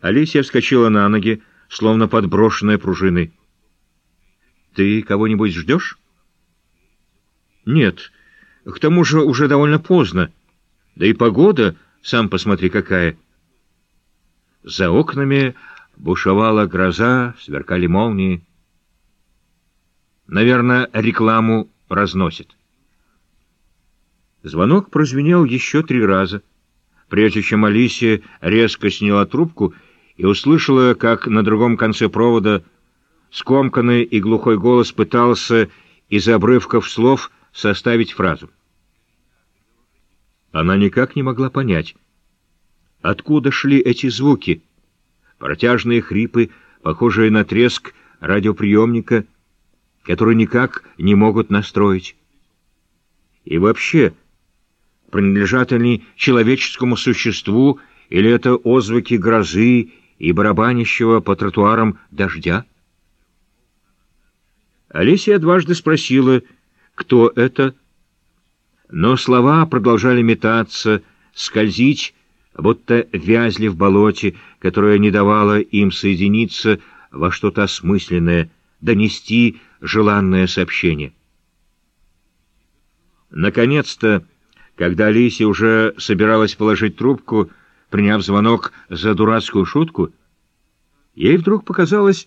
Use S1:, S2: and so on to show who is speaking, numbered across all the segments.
S1: Алисия вскочила на ноги, словно подброшенная пружиной. «Ты кого-нибудь ждешь?» «Нет. К тому же уже довольно поздно. Да и погода, сам посмотри, какая». За окнами бушевала гроза, сверкали молнии. Наверное, рекламу разносит. Звонок прозвенел еще три раза, прежде чем Алисия резко сняла трубку и услышала, как на другом конце провода скомканный и глухой голос пытался из обрывков слов составить фразу. Она никак не могла понять, откуда шли эти звуки, протяжные хрипы, похожие на треск радиоприемника, который никак не могут настроить. И вообще, принадлежат они человеческому существу, или это озвуки грозы и барабанящего по тротуарам дождя? Алисия дважды спросила, кто это, но слова продолжали метаться, скользить, будто вязли в болоте, которое не давало им соединиться во что-то осмысленное, донести желанное сообщение. Наконец-то, когда Алисия уже собиралась положить трубку, приняв звонок за дурацкую шутку, ей вдруг показалось,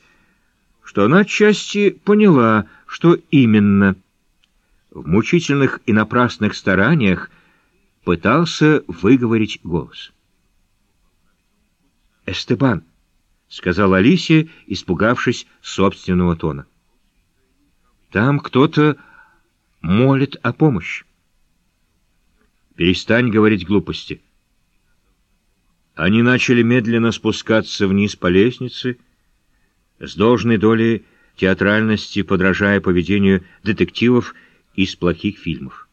S1: что она отчасти поняла, что именно. В мучительных и напрасных стараниях пытался выговорить голос. «Эстебан», — сказала Алисия, испугавшись собственного тона. «Там кто-то молит о помощи». «Перестань говорить глупости». Они начали медленно спускаться вниз по лестнице, с должной долей театральности, подражая поведению детективов из плохих фильмов.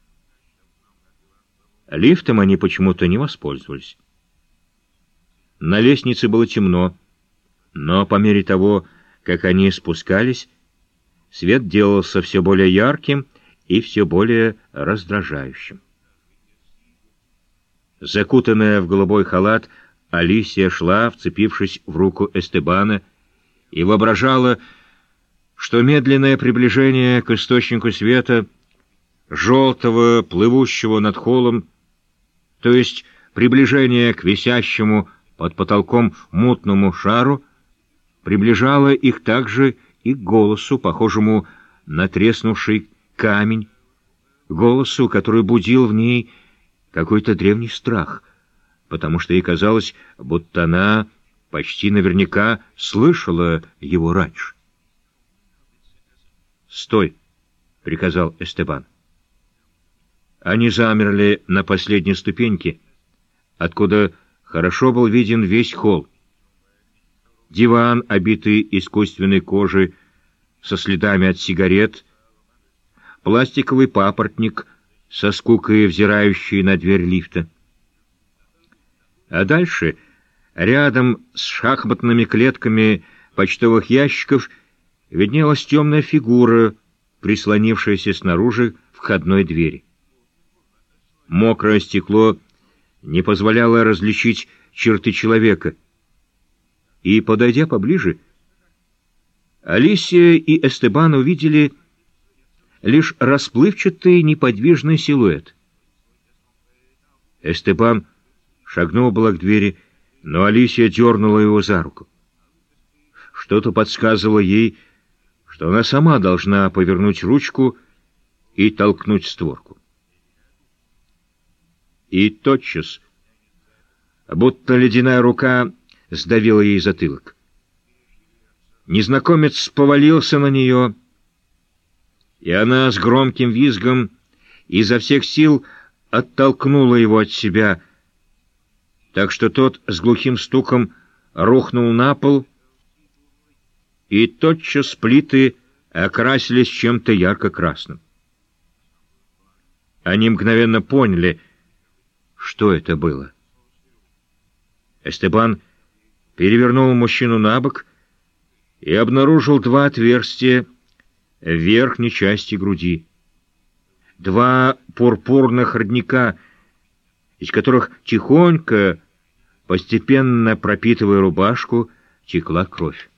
S1: Лифтом они почему-то не воспользовались. На лестнице было темно, но по мере того, как они спускались, свет делался все более ярким и все более раздражающим. Закутанная в голубой халат, Алисия шла, вцепившись в руку Эстебана, и воображала, что медленное приближение к источнику света, желтого, плывущего над холлом, то есть приближение к висящему под потолком мутному шару, приближало их также и к голосу, похожему на треснувший камень, голосу, который будил в ней какой-то древний страх, потому что ей казалось, будто она почти наверняка слышала его раньше. «Стой!» — приказал Эстебан. Они замерли на последней ступеньке, откуда хорошо был виден весь холл. Диван, обитый искусственной кожей, со следами от сигарет, пластиковый папоротник со скукой, взирающий на дверь лифта. А дальше — Рядом с шахматными клетками почтовых ящиков виднелась темная фигура, прислонившаяся снаружи входной двери. Мокрое стекло не позволяло различить черты человека. И, подойдя поближе, Алисия и Эстебан увидели лишь расплывчатый неподвижный силуэт. Эстебан шагнул было к двери, но Алисия дернула его за руку. Что-то подсказывало ей, что она сама должна повернуть ручку и толкнуть створку. И тотчас, будто ледяная рука сдавила ей затылок. Незнакомец повалился на нее, и она с громким визгом изо всех сил оттолкнула его от себя, так что тот с глухим стуком рухнул на пол, и тотчас плиты окрасились чем-то ярко-красным. Они мгновенно поняли, что это было. Эстебан перевернул мужчину на бок и обнаружил два отверстия в верхней части груди. Два пурпурных родника — из которых тихонько Постепенно пропитывая рубашку, текла кровь.